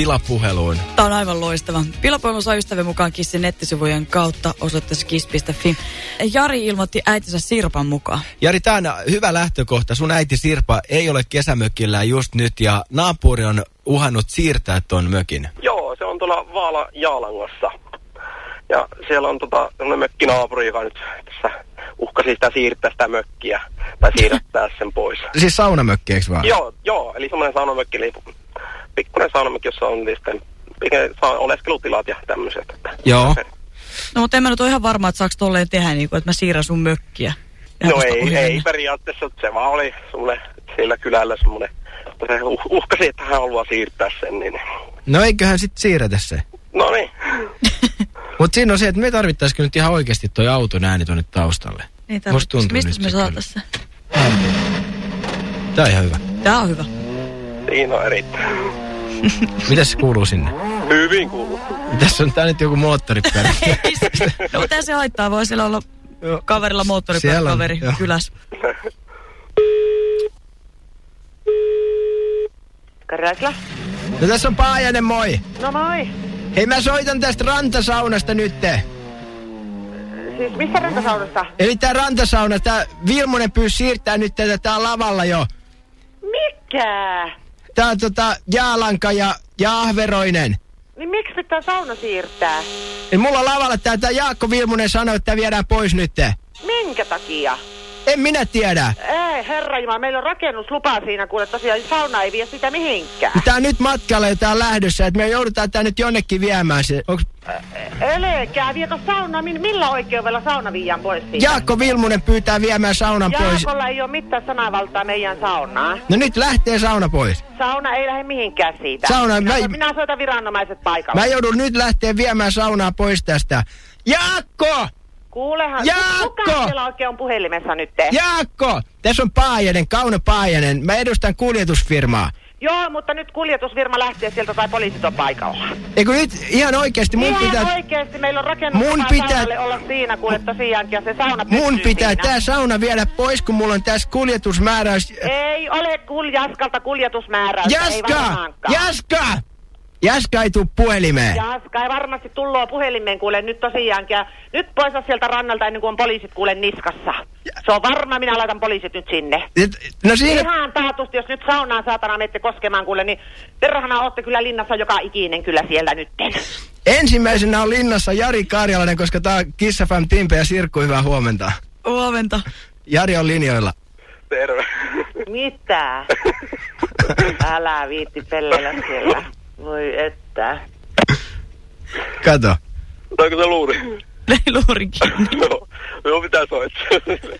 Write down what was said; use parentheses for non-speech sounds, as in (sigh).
pilapuheluun. Tämä on aivan loistava. Pilapuhelu saa ystävän mukaan Kissin nettisivujen kautta osoitteessa kiss.fi. Jari ilmoitti äitinsä Sirpan mukaan. Jari, tämä on hyvä lähtökohta. Sun äiti Sirpa ei ole kesämökillä just nyt ja naapuri on uhannut siirtää tuon mökin. Joo, se on tuolla Vaala Jaalangossa. Ja siellä on tota, mökkinaapuri, joka nyt tässä uhkasi sitä siirtää sitä mökkiä tai siirrättää (laughs) sen pois. Siis saunamökki, eikö vaan? Joo, joo, eli semmoinen saunamökki, eli pikkuinen saunamökki, jossa on sitten oleskelutilat ja tämmöiset. Joo. No mutta en mä nyt ole ihan varma, että saako tolleen tehdä, niin kuin, että mä siirrän sun mökkiä. No ei, ei periaatteessa, se vaan oli semmoinen sillä kylällä semmoinen, se uh, uhkasi, että hän haluaa siirtää sen, niin... No eiköhän sitten siirretä se. No niin. (laughs) Mutta siinä on se, että me tarvittaisiin nyt ihan oikeasti toi auton ääni tuonne taustalle. Niin tuntuu Mistä me saatais se? Tää on ihan hyvä. Tää on hyvä. Siinä on erittäin. (laughs) Mitäs se kuuluu sinne? Hyvin kuuluu. Tässä on tää nyt joku moottoripyörä. (laughs) no mutta se haittaa, voi siellä olla kaverilla moottoripyöräkaveri kyläs. Karjasla? No tässä on Paajanen, moi. No moi. Hei mä soitan tästä rantasaunasta nytte. Siis missä rantasaunasta? Eli tää rantasauna, tää Vilmonen pyys siirtää nyt tätä, tää on lavalla jo. Mikä? Tää on tota Jaalanka ja Jaahveroinen. Niin miksi pitää sauna siirtää? Eli mulla lavalla tää, tää Jaakko Vilmunen sanoi, että viedään pois nytte. Minkä takia? En minä tiedä. Ei, herra Jumala, meillä on rakennuslupa siinä, kuule tosiaan sauna ei vie sitä mihinkään. Tää on nyt matkalla ja tää on lähdössä, että me joudutaan tää nyt jonnekin viemään se. Onks... Elekää, viekö sauna, millä oikeudella sauna viiään pois siitä? Jaakko Vilmunen pyytää viemään saunan Jaakolla pois. Jaakolla ei ole mitään sanavaltaa meidän saunaa. No nyt lähtee sauna pois. Sauna ei lähde mihinkään siitä. Sauna, minä, mä... minä soitan viranomaiset paikalle. Mä joudun nyt lähteä viemään saunaa pois tästä. Jaakko! Kuulehan, Jaakko! kuka siellä oikein on puhelimessa nyt? Jaakko! Tässä on Paajanen, Kauno Paajanen. Mä edustan kuljetusfirmaa. Joo, mutta nyt kuljetusfirma lähtee sieltä tai poliisit on paikalla. Eikö nyt ihan oikeasti mun ihan pitää... oikeasti meillä on rakennus mun pitää... olla siinä, kuule tosiaankin, ja se sauna Mun pitää siinä. tää sauna viedä pois, kun mulla on tässä kuljetusmääräys. Ei ole kuljaskalta kuljetusmääräys. Jaska! Jaska! Jaska ei tuu puhelimeen. Jaska ei varmasti tulloo puhelimeen kuule nyt tosiaankin. Ja nyt pois sieltä rannalta ennen kuin on poliisit kuule niskassa. Se on varma, minä laitan poliisit nyt sinne. Et, no siinä... Ihan taatusti, jos nyt saunaan saatana menette koskemaan kuule, niin perhana olette kyllä linnassa joka ikinen kyllä siellä nytten. Ensimmäisenä on linnassa Jari Karjalainen, koska tää on Kiss FM Timpe ja Sirkku, hyvää huomenta. Huomenta. Jari on linjoilla. Terve. Mitä? (laughs) Älä viitti pellellä siellä. Voi että. Kato. Otaanko se luuri? (laughs) Luuri kiinni. (laughs) Joo, joo pitää soittaa. (laughs)